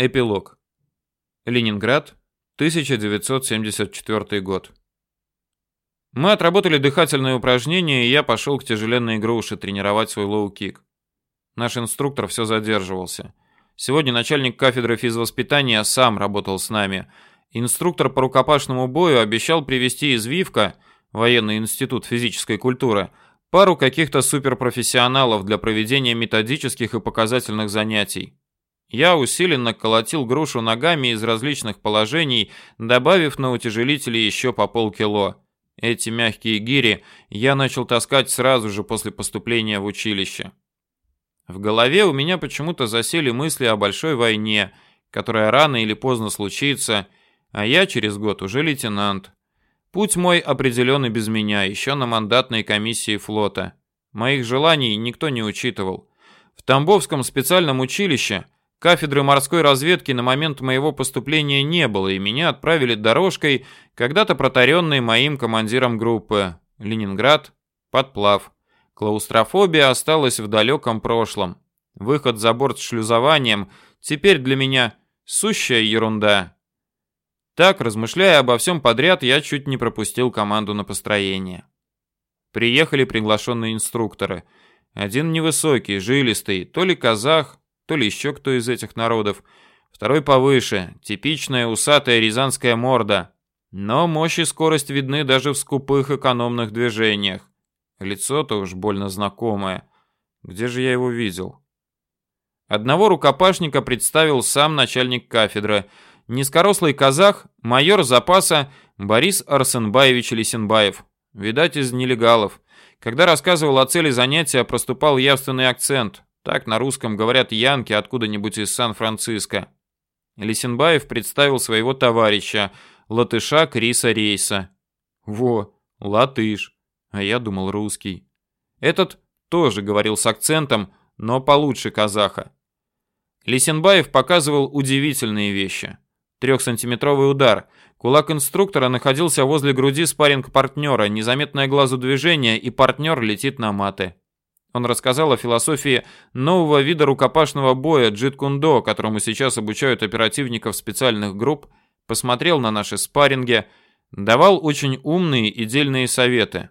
Эпилог. Ленинград, 1974 год. Мы отработали дыхательные упражнения, и я пошел к тяжеленной груше тренировать свой лоу-кик. Наш инструктор все задерживался. Сегодня начальник кафедры физвоспитания сам работал с нами. Инструктор по рукопашному бою обещал привести из ВИФКа, военный институт физической культуры, пару каких-то суперпрофессионалов для проведения методических и показательных занятий. Я усиленно колотил грушу ногами из различных положений, добавив на утяжелители еще по полкило. Эти мягкие гири я начал таскать сразу же после поступления в училище. В голове у меня почему-то засели мысли о большой войне, которая рано или поздно случится, а я через год уже лейтенант. Путь мой определен и без меня, еще на мандатной комиссии флота. Моих желаний никто не учитывал. В Тамбовском специальном училище – Кафедры морской разведки на момент моего поступления не было, и меня отправили дорожкой, когда-то протаренной моим командиром группы. Ленинград, подплав. Клаустрофобия осталась в далеком прошлом. Выход за борт с шлюзованием теперь для меня сущая ерунда. Так, размышляя обо всем подряд, я чуть не пропустил команду на построение. Приехали приглашенные инструкторы. Один невысокий, жилистый, то ли казах, то ли еще кто из этих народов. Второй повыше, типичная усатая рязанская морда. Но мощь и скорость видны даже в скупых экономных движениях. Лицо-то уж больно знакомое. Где же я его видел? Одного рукопашника представил сам начальник кафедры. Низкорослый казах, майор запаса Борис Арсенбаевич Лисенбаев. Видать, из нелегалов. Когда рассказывал о цели занятия, проступал явственный акцент. Так на русском говорят янки откуда-нибудь из Сан-Франциско. Лисенбаев представил своего товарища, латыша Криса Рейса. Во, латыш. А я думал русский. Этот тоже говорил с акцентом, но получше казаха. Лисенбаев показывал удивительные вещи. Трехсантиметровый удар. Кулак инструктора находился возле груди спарринг-партнера, незаметное глазу движение, и партнер летит на маты. Он рассказал о философии нового вида рукопашного боя джит-кундо, которому сейчас обучают оперативников специальных групп, посмотрел на наши спарринги, давал очень умные и дельные советы.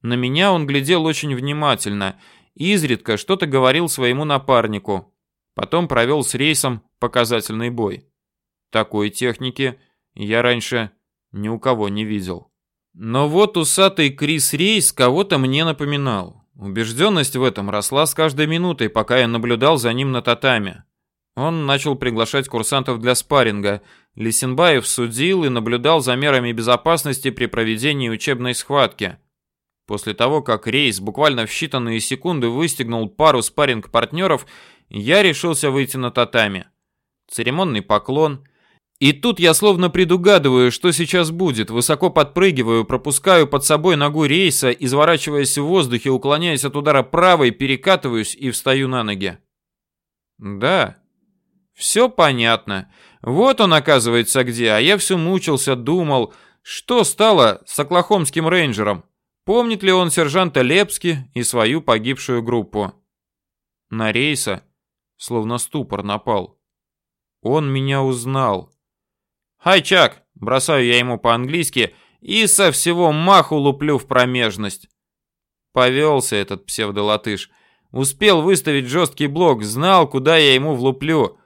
На меня он глядел очень внимательно, изредка что-то говорил своему напарнику. Потом провел с рейсом показательный бой. Такой техники я раньше ни у кого не видел. Но вот усатый Крис Рейс кого-то мне напоминал. Убежденность в этом росла с каждой минутой, пока я наблюдал за ним на татами. Он начал приглашать курсантов для спарринга. Лисенбаев судил и наблюдал за мерами безопасности при проведении учебной схватки. После того, как Рейс буквально в считанные секунды выстегнул пару спарринг-партнеров, я решился выйти на татами. Церемонный поклон, и тут я словно предугадываю, что сейчас будет, высоко подпрыгиваю, пропускаю под собой ногу рейса, изворачиваясь в воздухе, уклоняясь от удара правой, перекатываюсь и встаю на ноги. Да, все понятно. Вот он, оказывается, где, а я все мучился, думал, что стало с Оклахомским рейнджером. Помнит ли он сержанта Лепски и свою погибшую группу? На рейса словно ступор напал. Он меня узнал. «Хай, Чак!» – бросаю я ему по-английски и со всего маху луплю в промежность. Повелся этот псевдолатыш. Успел выставить жесткий блок, знал, куда я ему влуплю.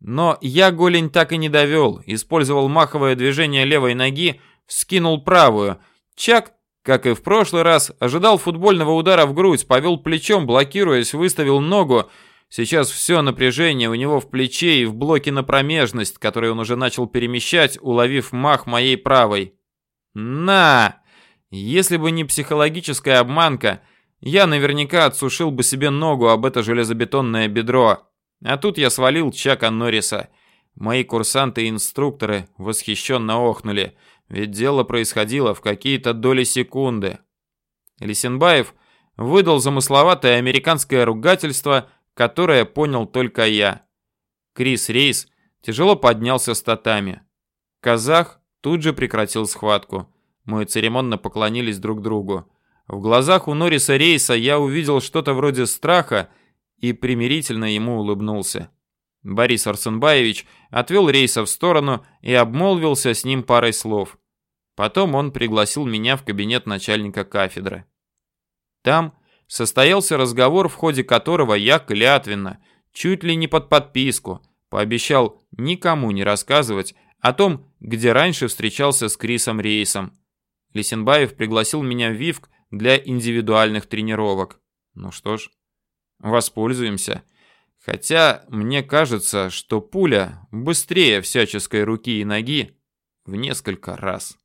Но я голень так и не довел. Использовал маховое движение левой ноги, вскинул правую. Чак, как и в прошлый раз, ожидал футбольного удара в грудь, повел плечом, блокируясь, выставил ногу, Сейчас все напряжение у него в плече и в блоке на промежность, который он уже начал перемещать, уловив мах моей правой. На! Если бы не психологическая обманка, я наверняка отсушил бы себе ногу об это железобетонное бедро. А тут я свалил Чака Норриса. Мои курсанты и инструкторы восхищенно охнули, ведь дело происходило в какие-то доли секунды. Лисенбаев выдал замысловатое американское ругательство – которое понял только я. Крис Рейс тяжело поднялся с татами. Казах тут же прекратил схватку. Мы церемонно поклонились друг другу. В глазах у Нориса Рейса я увидел что-то вроде страха и примирительно ему улыбнулся. Борис Арсенбаевич отвел Рейса в сторону и обмолвился с ним парой слов. Потом он пригласил меня в кабинет начальника кафедры. Там состоялся разговор, в ходе которого я клятвенно, чуть ли не под подписку, пообещал никому не рассказывать о том, где раньше встречался с Крисом Рейсом. Лисенбаев пригласил меня в ВИФК для индивидуальных тренировок. Ну что ж, воспользуемся. Хотя мне кажется, что пуля быстрее всяческой руки и ноги в несколько раз.